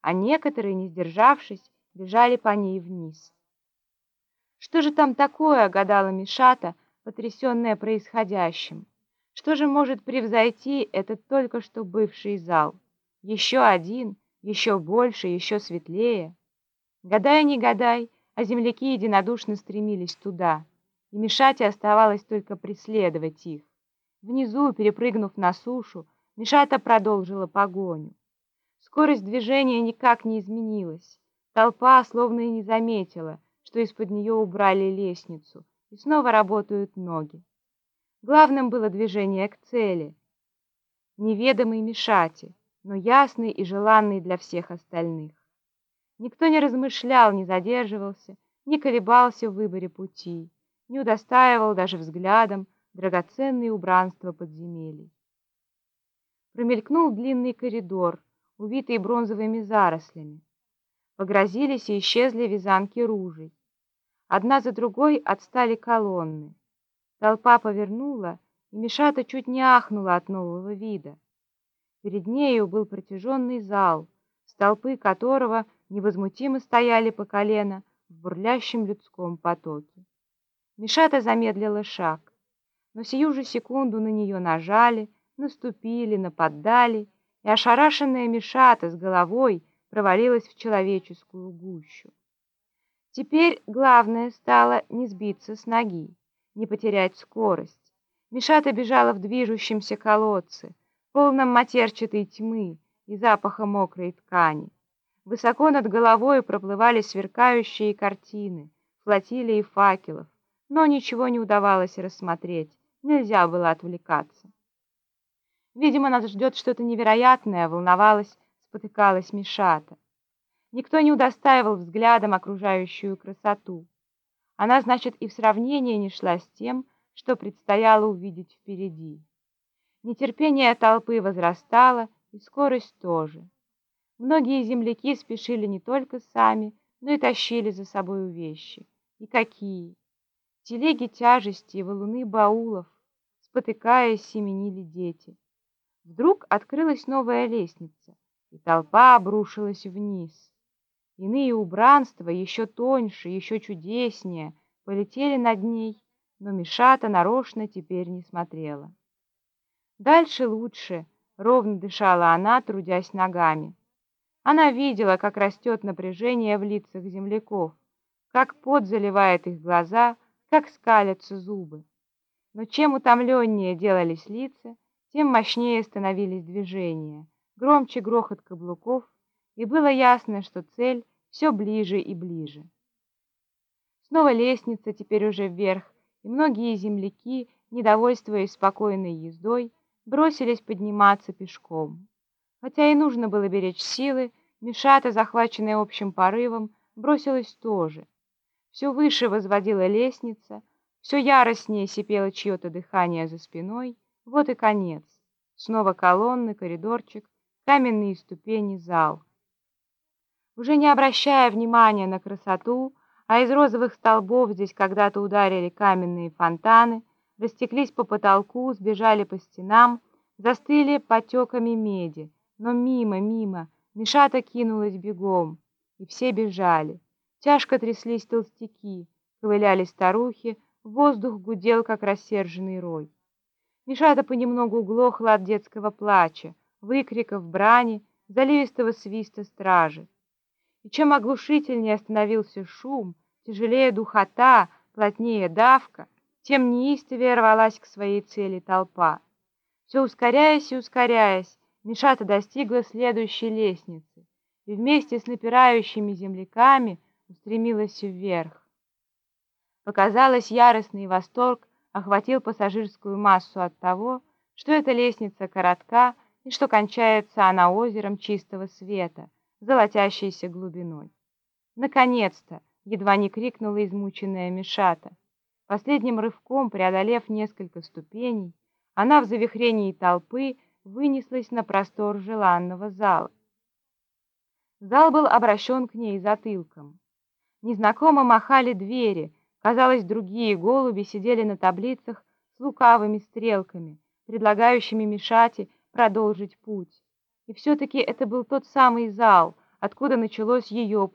а некоторые, не сдержавшись, бежали по ней вниз. Что же там такое, гадала Мишата, потрясенная происходящим? Что же может превзойти этот только что бывший зал? Еще один, еще больше, еще светлее. Гадай, не гадай, а земляки единодушно стремились туда, и Мишате оставалось только преследовать их. Внизу, перепрыгнув на сушу, Мишата продолжила погоню. Скорость движения никак не изменилась. Толпа словно и не заметила, что из-под нее убрали лестницу, и снова работают ноги. Главным было движение к цели, неведомой Мишате, но ясный и желанный для всех остальных. Никто не размышлял, не задерживался, не колебался в выборе пути, не удостаивал даже взглядом драгоценные убранства подземелий. Промелькнул длинный коридор, увитый бронзовыми зарослями. Погрозились и исчезли вязанки ружей. Одна за другой отстали колонны. Толпа повернула, и Мишата чуть не ахнула от нового вида. Перед нею был протяженный зал, столпы которого невозмутимо стояли по колено в бурлящем людском потоке. Мишата замедлила шаг, но сию же секунду на нее нажали, наступили, нападали, и ошарашенная Мишата с головой провалилась в человеческую гущу. Теперь главное стало не сбиться с ноги, не потерять скорость. Мишата бежала в движущемся колодце, полном матерчатой тьмы и запаха мокрой ткани. Высоко над головой проплывали сверкающие картины, флотилии факелов, но ничего не удавалось рассмотреть, нельзя было отвлекаться. Видимо, нас ждет что-то невероятное, волновалась, спотыкалась Мишата. Никто не удостаивал взглядом окружающую красоту. Она, значит, и в сравнении не шла с тем, что предстояло увидеть впереди. Нетерпение толпы возрастало, и скорость тоже. Многие земляки спешили не только сами, но и тащили за собой вещи. И какие! Телеги тяжести и валуны баулов, спотыкаясь, семенили дети. Вдруг открылась новая лестница, и толпа обрушилась вниз. Иные убранства, еще тоньше, еще чудеснее, полетели над ней, но Мишата нарочно теперь не смотрела. Дальше лучше, ровно дышала она, трудясь ногами. Она видела, как растет напряжение в лицах земляков, как пот заливает их глаза, как скалятся зубы. Но чем утомленнее делались лица, тем мощнее становились движения, громче грохот каблуков, и было ясно, что цель все ближе и ближе. Снова лестница, теперь уже вверх, и многие земляки, недовольствуясь спокойной ездой, бросились подниматься пешком. Хотя и нужно было беречь силы, Мишата, захваченная общим порывом, бросилась тоже. Все выше возводила лестница, все яростнее сипело чье-то дыхание за спиной. Вот и конец. Снова колонны, коридорчик, каменные ступени, зал. Уже не обращая внимания на красоту, а из розовых столбов здесь когда-то ударили каменные фонтаны, растеклись по потолку, сбежали по стенам, застыли потеками меди. Но мимо, мимо, Мишата кинулась бегом, и все бежали. Тяжко тряслись толстяки, ковыляли старухи, воздух гудел, как рассерженный рой. Мишата понемногу глохла от детского плача, выкриков, брани, заливистого свиста стражи. И чем оглушительнее становился шум, тяжелее духота, плотнее давка, тем неистовее рвалась к своей цели толпа. Все ускоряясь и ускоряясь, Мишата достигла следующей лестницы и вместе с напирающими земляками устремилась вверх. Показалось, яростный восторг охватил пассажирскую массу от того, что эта лестница коротка и что кончается она озером чистого света, золотящейся глубиной. Наконец-то! Едва не крикнула измученная Мишата. Последним рывком, преодолев несколько ступеней, она в завихрении толпы вынеслась на простор желанного зала. Зал был обращен к ней затылком. Незнакомо махали двери, казалось, другие голуби сидели на таблицах с лукавыми стрелками, предлагающими Мишате продолжить путь. И все-таки это был тот самый зал, откуда началось ее